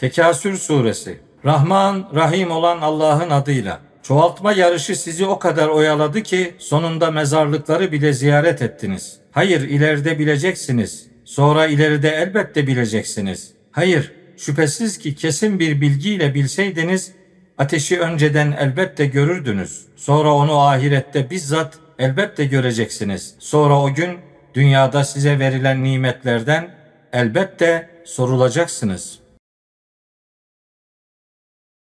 Tekasür suresi. Rahman, Rahim olan Allah'ın adıyla. Çoğaltma yarışı sizi o kadar oyaladı ki sonunda mezarlıkları bile ziyaret ettiniz. Hayır ileride bileceksiniz. Sonra ileride elbette bileceksiniz. Hayır şüphesiz ki kesin bir bilgiyle bilseydiniz ateşi önceden elbette görürdünüz. Sonra onu ahirette bizzat elbette göreceksiniz. Sonra o gün dünyada size verilen nimetlerden elbette sorulacaksınız.